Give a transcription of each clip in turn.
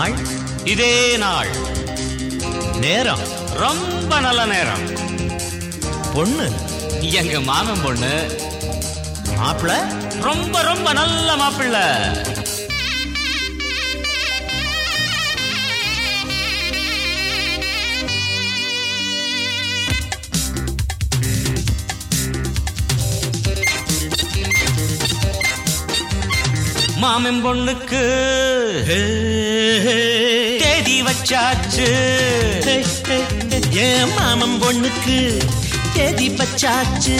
நாள் இதே நாள். நேரம் ரொம்ப நல்ல நேரம். பொண்ணு. எங்க மாமன் பொண்ணு. மாப்பிள ரொம்ப ரொம்ப நல்ல மாப்பிள்ளை. மாமன் பொண்ணுக்கு. பச்சாச்சு. என் மாமன் பொண்ணுக்கு தேதி பச்சாச்சு.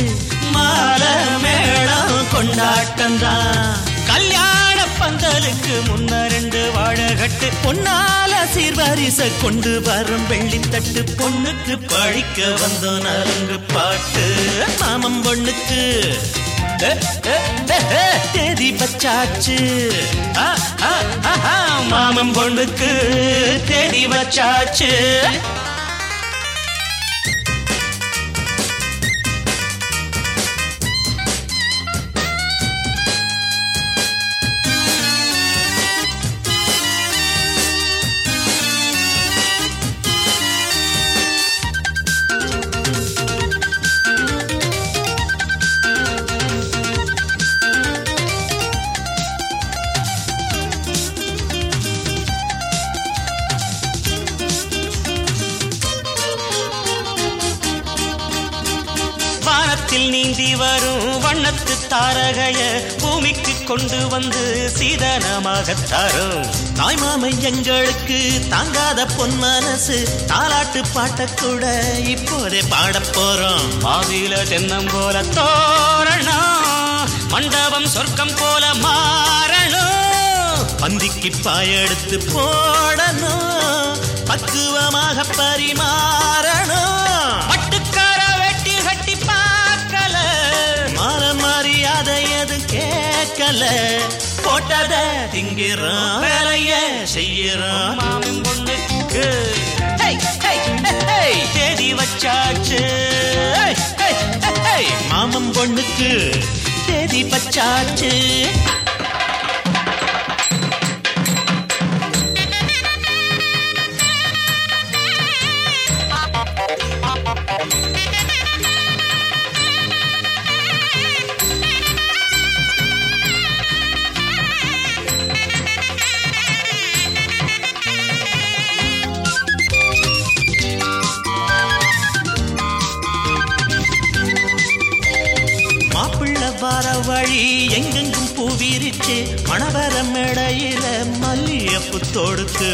மால மேளம் கொண்டாட்டம் தான். கல்யாண பந்தலுக்கு முன்ன ரெண்டு வாழகட்டு. பொன்னால சீர்வரிச கொண்டு வரும் வெள்ளித்தட்டு பொண்ணுக்கு பழிக்க வந்தோம் நரங்கு பாட்டு. மாமன் பொண்ணுக்கு தேதி வச்சாச்சு. ஆ, மாமன் பொண்ணுக்கு தேடி வச்சாச்சு. வானத்தில் நீந்தி வரும் வண்ணத்து தாரகைய பூமிக்கு கொண்டு வந்து சீதனமாக தரும். தாய்மாமை எங்களுக்கு தாங்காத பொன் மனசு தாலாட்டு பாட்ட கூட இப்போதே பாடப் போறோம். மாதில தென்னம் போல தோரணம் மண்டபம் சொர்க்கம் போல மாறணும். பந்திக்கு பாயெடுத்து போடணும் பக்குவமாக பரிமாறணும். போட்டத திங்கிறோம் வேலைய செய்யறோம் மாமன் பொண்ணுக்கு. தேதி வச்சாச்சு. மாமன் பொண்ணுக்கு தேதி பச்சாச்சு வார வழி எங்கெங்கும் பூவிரிச்சு மணவரம் இடையில மல்லியப்பு தொடுத்து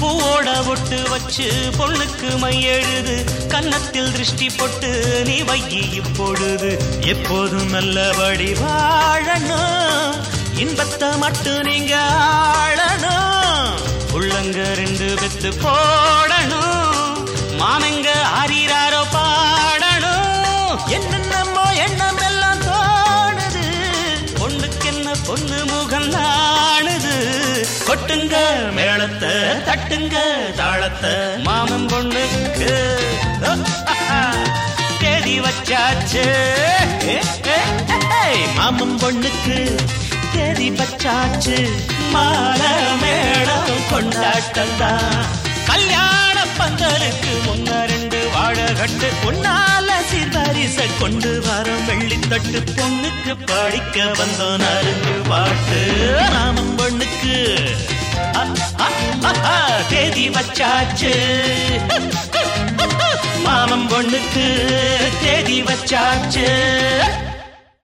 பூவோட ஒட்டு வச்சு பொண்ணுக்கு மை எழுது கன்னத்தில் திருஷ்டி போட்டு நீ வையி இப்பொழுது எப்போதும் நல்ல வழி வாழணும் இன்பத்தை மட்டும் நீங்க ஆளணும். உள்ளங்க ரெண்டு பெத்து போடணும் மானங்க ஆறீராரோ பாடணும். என்ன தட்டுங்க தாளத்தை மாமன் பொண்ணுக்கு. தேதி வச்சாச்சு. ஏ, மாமன் பொண்ணுக்கு தேதி வச்சாச்சு. மால மேளம் கொண்டாட்டம் தான் கல்யாண பந்தலுக்கு முன்ன ரெண்டு வாழ கண்டு பொன்னால சீர்வரிச கொண்டு வரும். வெள்ளித்தட்டு பொண்ணுக்கு படிக்க வந்தோம். நறுங்கு பாட்டு. மாமன் பொண்ணுக்கு தேதி வச்சாச்சு. மாமம் பொண்ணுக்கு தேதி வச்சாச்சு.